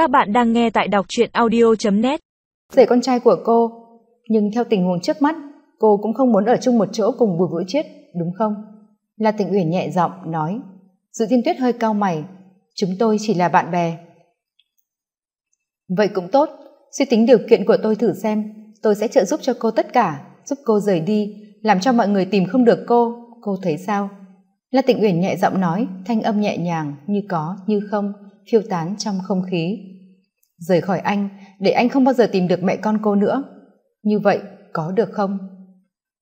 Các bạn đang nghe tại đọc truyện audio.net Rể con trai của cô, nhưng theo tình huống trước mắt, cô cũng không muốn ở chung một chỗ cùng Bùi Vũ Chiết, đúng không? La Tịnh Uyển nhẹ giọng nói. Dự Thiên Tuyết hơi cao mày, chúng tôi chỉ là bạn bè. Vậy cũng tốt, suy tính điều kiện của tôi thử xem, tôi sẽ trợ giúp cho cô tất cả, giúp cô rời đi, làm cho mọi người tìm không được cô, cô thấy sao? La Tịnh Uyển nhẹ giọng nói, thanh âm nhẹ nhàng, như có, như không, phiêu tán trong không khí. Rời khỏi anh, để anh không bao giờ tìm được mẹ con cô nữa. Như vậy, có được không?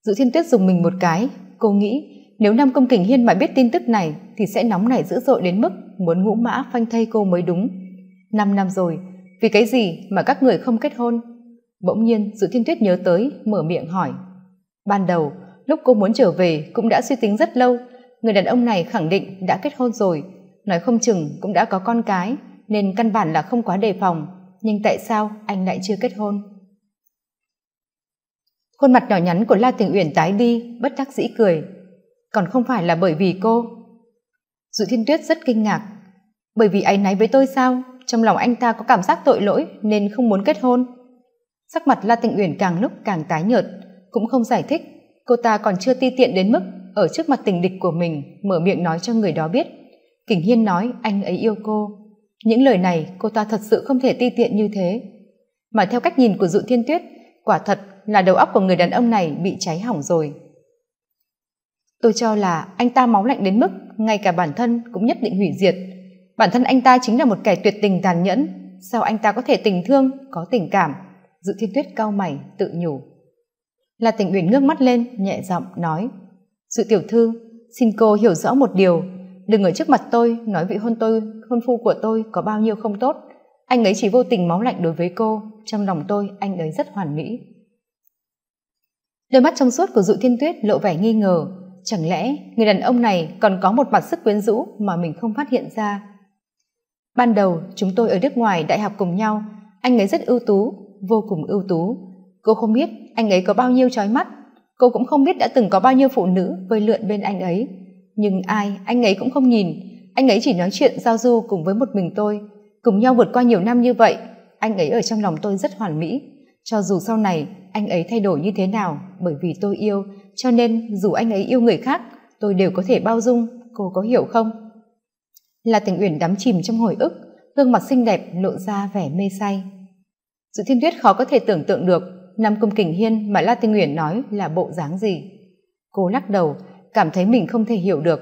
Dự thiên tuyết dùng mình một cái, cô nghĩ nếu Nam Công Kình Hiên mà biết tin tức này thì sẽ nóng nảy dữ dội đến mức muốn ngũ mã phanh thay cô mới đúng. Năm năm rồi, vì cái gì mà các người không kết hôn? Bỗng nhiên Dự Thiên Tuyết nhớ tới, mở miệng hỏi. Ban đầu, lúc cô muốn trở về cũng đã suy tính rất lâu, người đàn ông này khẳng định đã kết hôn rồi, nói không chừng cũng đã có con cái, nên căn bản là không quá đề phòng, nhưng tại sao anh lại chưa kết hôn? Khuôn mặt nhỏ nhắn của La Tình Uyển tái đi, bất đắc dĩ cười. Còn không phải là bởi vì cô. Dụ Thiên Tuyết rất kinh ngạc. Bởi vì áy náy với tôi sao? Trong lòng anh ta có cảm giác tội lỗi nên không muốn kết hôn. Sắc mặt La Tịnh Uyển càng lúc càng tái nhợt, cũng không giải thích. Cô ta còn chưa ti tiện đến mức ở trước mặt tình địch của mình mở miệng nói cho người đó biết. Kình Hiên nói anh ấy yêu cô. Những lời này cô ta thật sự không thể ti tiện như thế. Mà theo cách nhìn của Dụ Thiên Tuyết, quả thật là đầu óc của người đàn ông này bị cháy hỏng rồi. Tôi cho là anh ta máu lạnh đến mức ngay cả bản thân cũng nhất định hủy diệt. Bản thân anh ta chính là một kẻ tuyệt tình tàn nhẫn. Sao anh ta có thể tình thương, có tình cảm? Dự thiên tuyết cao mày, tự nhủ. Là tình uyển ngước mắt lên, nhẹ giọng nói. Dự tiểu thư, xin cô hiểu rõ một điều. Đừng ở trước mặt tôi nói vị hôn tôi, hôn phu của tôi có bao nhiêu không tốt. Anh ấy chỉ vô tình máu lạnh đối với cô. Trong lòng tôi, anh ấy rất hoàn mỹ. Đôi mắt trong suốt của dụ thiên tuyết lộ vẻ nghi ngờ, chẳng lẽ người đàn ông này còn có một mặt sức quyến rũ mà mình không phát hiện ra ban đầu chúng tôi ở nước ngoài đại học cùng nhau anh ấy rất ưu tú vô cùng ưu tú cô không biết anh ấy có bao nhiêu trói mắt cô cũng không biết đã từng có bao nhiêu phụ nữ vơi lượn bên anh ấy nhưng ai, anh ấy cũng không nhìn. Anh ấy chỉ nói chuyện giao du cùng với một mình tôi. Cùng nhau vượt qua nhiều năm như vậy, anh ấy ở trong lòng tôi rất hoàn mỹ. Cho dù sau này, anh ấy thay đổi như thế nào, bởi vì tôi yêu, cho nên dù anh ấy yêu người khác, tôi đều có thể bao dung, cô có hiểu không? Là tình uyển đắm chìm trong hồi ức, gương mặt xinh đẹp lộ ra vẻ mê say. Dự thiên tuyết khó có thể tưởng tượng được năm công kình hiên mà la tình uyển nói là bộ dáng gì? Cô lắc đầu cảm thấy mình không thể hiểu được.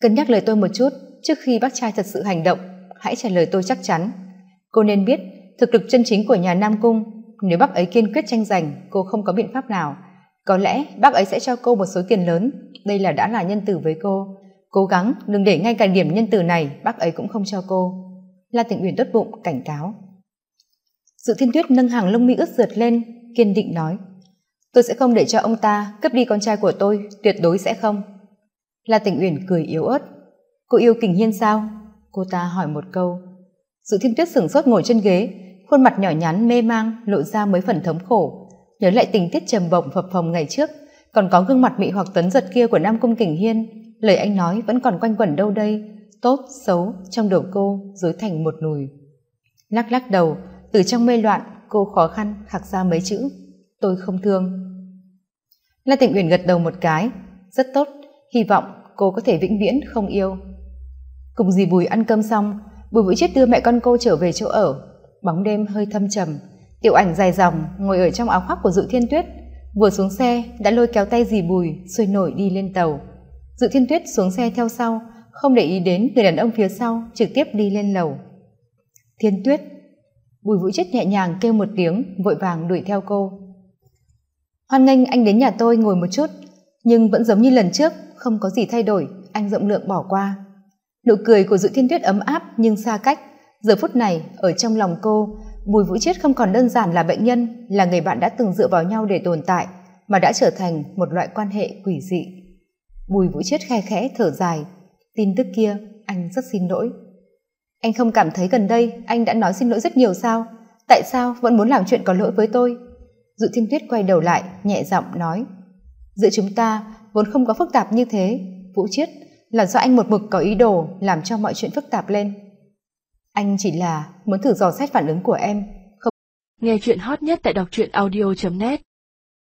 Cân nhắc lời tôi một chút, trước khi bác trai thật sự hành động, hãy trả lời tôi chắc chắn. Cô nên biết, thực lực chân chính của nhà nam cung, nếu bác ấy kiên quyết tranh giành, cô không có biện pháp nào. Có lẽ bác ấy sẽ cho cô một số tiền lớn, đây là đã là nhân từ với cô. Cố gắng đừng để ngay cả điểm nhân từ này bác ấy cũng không cho cô. La tịnh uyển tốt bụng, cảnh cáo. Dự thiên tuyết nâng hàng lông mi ướt rượt lên, kiên định nói tôi sẽ không để cho ông ta cướp đi con trai của tôi, tuyệt đối sẽ không. La tỉnh uyển cười yếu ớt. Cô yêu kình hiên sao? Cô ta hỏi một câu. Dự thiên tuyết sửng sốt ngồi trên ghế, khuôn mặt nhỏ nhắn, mê mang, lộ ra mấy phần thống khổ. Nhớ lại tình tiết trầm bổng phập phồng ngày trước, còn có gương mặt mị hoặc tấn giật kia của nam cung kình hiên, lời anh nói vẫn còn quanh quẩn đâu đây, tốt, xấu, trong đầu cô dối thành một nùi lắc lắc đầu, từ trong mê loạn, cô khó khăn khạc ra mấy chữ tôi không thương. La tịnh uyển gật đầu một cái. Rất tốt, hy vọng cô có thể vĩnh viễn không yêu. Cùng dì bùi ăn cơm xong, bùi vũ chết đưa mẹ con cô trở về chỗ ở. Bóng đêm hơi thâm trầm, tiểu ảnh dài dòng ngồi ở trong áo khoác của dự thiên tuyết, vừa xuống xe đã lôi kéo tay dì bùi sôi nổi đi lên tàu. Dự thiên tuyết xuống xe theo sau, không để ý đến người đàn ông phía sau, trực tiếp đi lên lầu. Thiên tuyết, bùi vũ chết nhẹ nhàng kêu một tiếng, vội vàng đuổi theo cô hoan nghênh anh đến nhà tôi ngồi một chút. Nhưng vẫn giống như lần trước, không có gì thay đổi, anh rộng lượng bỏ qua. Nụ cười của dự thiên tuyết ấm áp nhưng xa cách. Giờ phút này, ở trong lòng cô bùi vũ chiết không còn đơn giản là bệnh nhân, là người bạn đã từng dựa vào nhau để tồn tại, mà đã trở thành một loại quan hệ quỷ dị. Bùi vũ chiết khe khẽ thở dài. Tin tức kia, anh rất xin lỗi. Anh không cảm thấy gần đây anh đã nói xin lỗi rất nhiều sao? Tại sao vẫn muốn làm chuyện có lỗi với tôi? Dự thiên tuyết quay đầu lại, nhẹ giọng nói, giữa chúng ta vốn không có phức tạp như thế, vũ chiết, là do anh một mực có ý đồ làm cho mọi chuyện phức tạp lên. Anh chỉ là muốn thử dò xét phản ứng của em Nghe chuyện hot nhất tại đọc truyện audio.net